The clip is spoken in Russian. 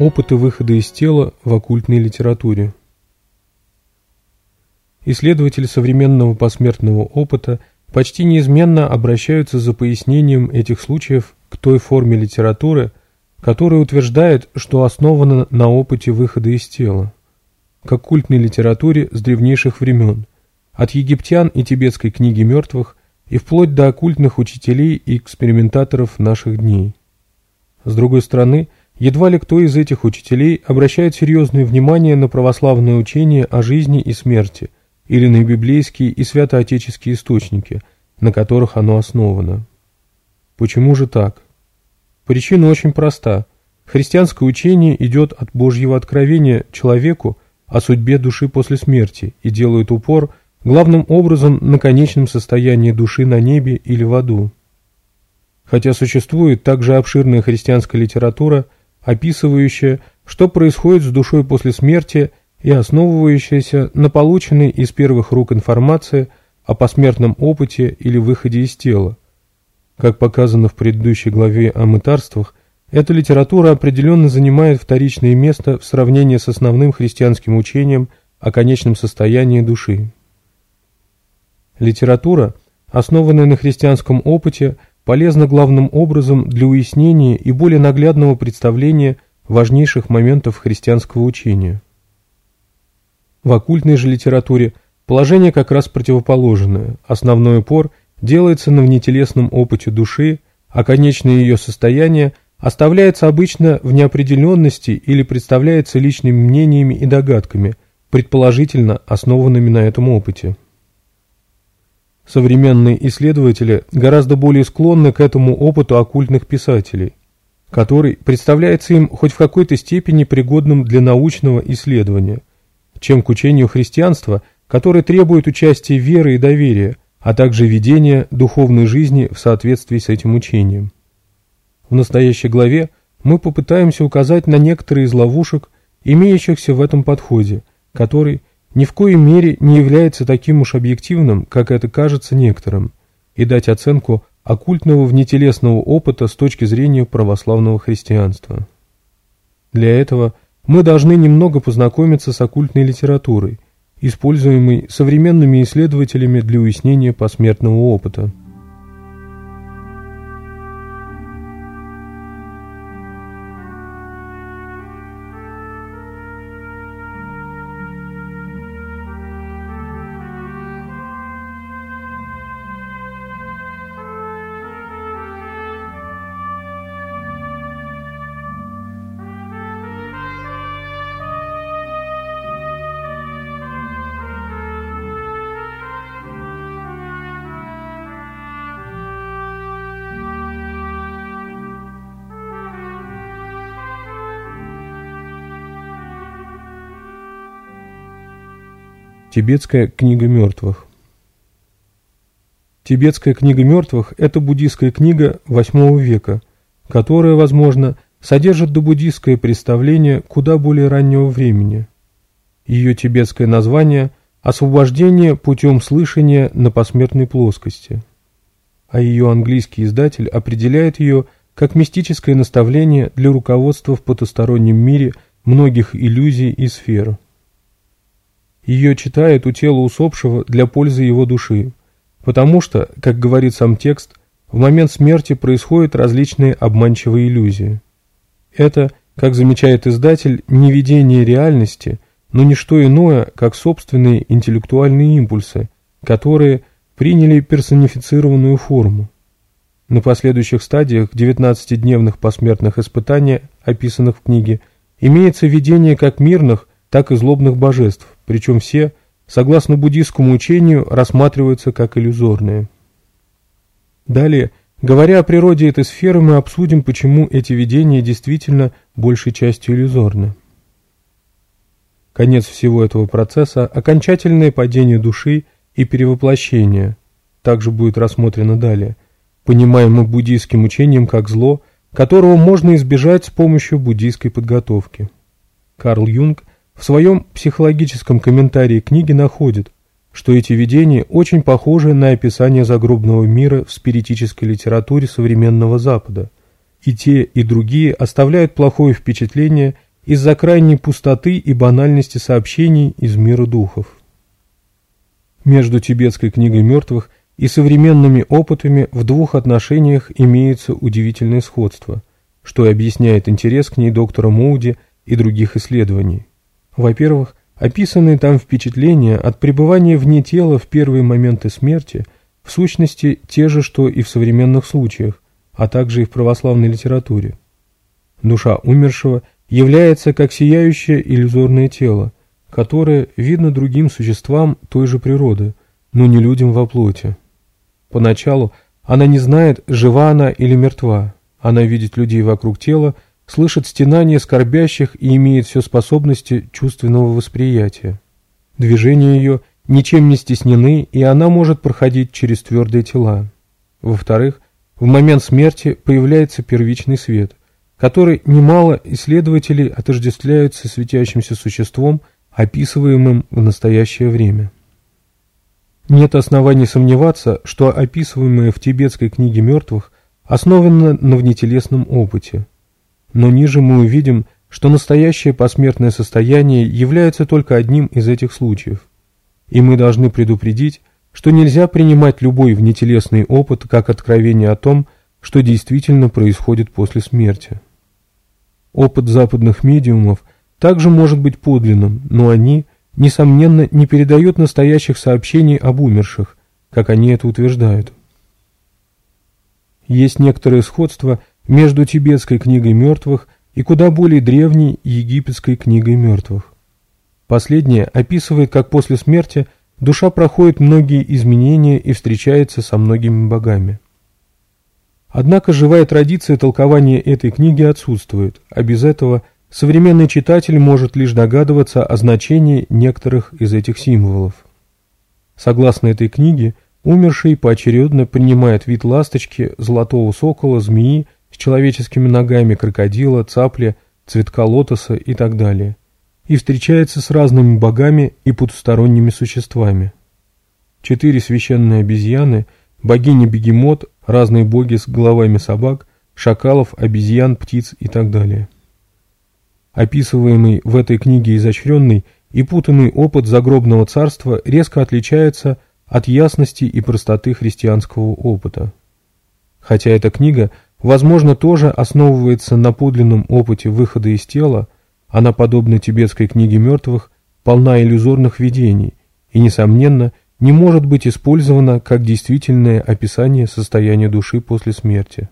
Опыты выхода из тела в оккультной литературе. Исследователи современного посмертного опыта почти неизменно обращаются за пояснением этих случаев к той форме литературы, которая утверждает, что основана на опыте выхода из тела, к оккультной литературе с древнейших времен, от египтян и тибетской книги мертвых и вплоть до оккультных учителей и экспериментаторов наших дней. С другой стороны – Едва ли кто из этих учителей обращает серьезное внимание на православное учение о жизни и смерти или на библейские и святоотеческие источники, на которых оно основано. Почему же так? Причина очень проста. Христианское учение идет от Божьего откровения человеку о судьбе души после смерти и делает упор главным образом на конечном состоянии души на небе или в аду. Хотя существует также обширная христианская литература – описывающая, что происходит с душой после смерти и основывающаяся на полученной из первых рук информации о посмертном опыте или выходе из тела. Как показано в предыдущей главе о мытарствах, эта литература определенно занимает вторичное место в сравнении с основным христианским учением о конечном состоянии души. Литература, основанная на христианском опыте – полезно главным образом для уяснения и более наглядного представления важнейших моментов христианского учения. В оккультной же литературе положение как раз противоположное. Основной упор делается на внетелесном опыте души, а конечное ее состояние оставляется обычно в неопределенности или представляется личными мнениями и догадками, предположительно основанными на этом опыте. Современные исследователи гораздо более склонны к этому опыту оккультных писателей, который представляется им хоть в какой-то степени пригодным для научного исследования, чем к учению христианства, которое требует участия веры и доверия, а также ведения духовной жизни в соответствии с этим учением. В настоящей главе мы попытаемся указать на некоторые из ловушек, имеющихся в этом подходе, который – ни в коей мере не является таким уж объективным, как это кажется некоторым, и дать оценку оккультного внетелесного опыта с точки зрения православного христианства. Для этого мы должны немного познакомиться с оккультной литературой, используемой современными исследователями для уяснения посмертного опыта. Тибетская книга мертвых. Тибетская книга мертвых – это буддийская книга VIII века, которая, возможно, содержит добуддийское представление куда более раннего времени. Ее тибетское название – «Освобождение путем слышания на посмертной плоскости», а ее английский издатель определяет ее как мистическое наставление для руководства в потустороннем мире многих иллюзий и сфер. Ее читает у тела усопшего для пользы его души. Потому что, как говорит сам текст, в момент смерти происходят различные обманчивые иллюзии. Это, как замечает издатель, не видение реальности, но не что иное, как собственные интеллектуальные импульсы, которые приняли персонифицированную форму. На последующих стадиях 19-дневных посмертных испытаний, описанных в книге, имеется видение как мирных, так и злобных божеств, причем все, согласно буддийскому учению, рассматриваются как иллюзорные. Далее, говоря о природе этой сферы, мы обсудим, почему эти видения действительно большей частью иллюзорны. Конец всего этого процесса – окончательное падение души и перевоплощение, также будет рассмотрено далее, понимаемо буддийским учением как зло, которого можно избежать с помощью буддийской подготовки. Карл Юнг в своем психологическом комментарии книги находит, что эти видения очень похожи на описание загробного мира в спиритической литературе современного Запада. И те, и другие оставляют плохое впечатление из-за крайней пустоты и банальности сообщений из мира духов. Между тибетской книгой мертвых и современными опытами в двух отношениях имеется удивительное сходство, что и объясняет интерес к ней доктора Моуди и других исследований. Во-первых, описанные там впечатления от пребывания вне тела в первые моменты смерти в сущности те же, что и в современных случаях, а также и в православной литературе. Душа умершего является как сияющее иллюзорное тело, которое видно другим существам той же природы, но не людям во плоти. Поначалу она не знает, жива она или мертва, она видит людей вокруг тела, слышит стенание скорбящих и имеет все способности чувственного восприятия. Движения ее ничем не стеснены, и она может проходить через твердые тела. Во-вторых, в момент смерти появляется первичный свет, который немало исследователей отождествляют со светящимся существом, описываемым в настоящее время. Нет оснований сомневаться, что описываемое в тибетской книге мертвых основано на внетелесном опыте – но ниже мы увидим, что настоящее посмертное состояние является только одним из этих случаев. И мы должны предупредить, что нельзя принимать любой внетелесный опыт как откровение о том, что действительно происходит после смерти. Опыт западных медиумов также может быть подлинным, но они, несомненно, не передают настоящих сообщений об умерших, как они это утверждают. Есть некоторое сходство между тибетской книгой мертвых и куда более древней египетской книгой мертвых. Последняя описывает, как после смерти душа проходит многие изменения и встречается со многими богами. Однако живая традиция толкования этой книги отсутствует, а без этого современный читатель может лишь догадываться о значении некоторых из этих символов. Согласно этой книге, умерший поочередно принимает вид ласточки, золотого сокола, змеи, человеческими ногами крокодила, цапли, цветка лотоса и так далее, и встречается с разными богами и потусторонними существами. Четыре священные обезьяны, богини-бегемот, разные боги с головами собак, шакалов, обезьян, птиц и так далее. Описываемый в этой книге изощренный и путанный опыт загробного царства резко отличается от ясности и простоты христианского опыта. Хотя эта книга – возможно, тоже основывается на подлинном опыте выхода из тела, а она, подобно тибетской книге мертвых, полна иллюзорных видений и, несомненно, не может быть использована как действительное описание состояния души после смерти.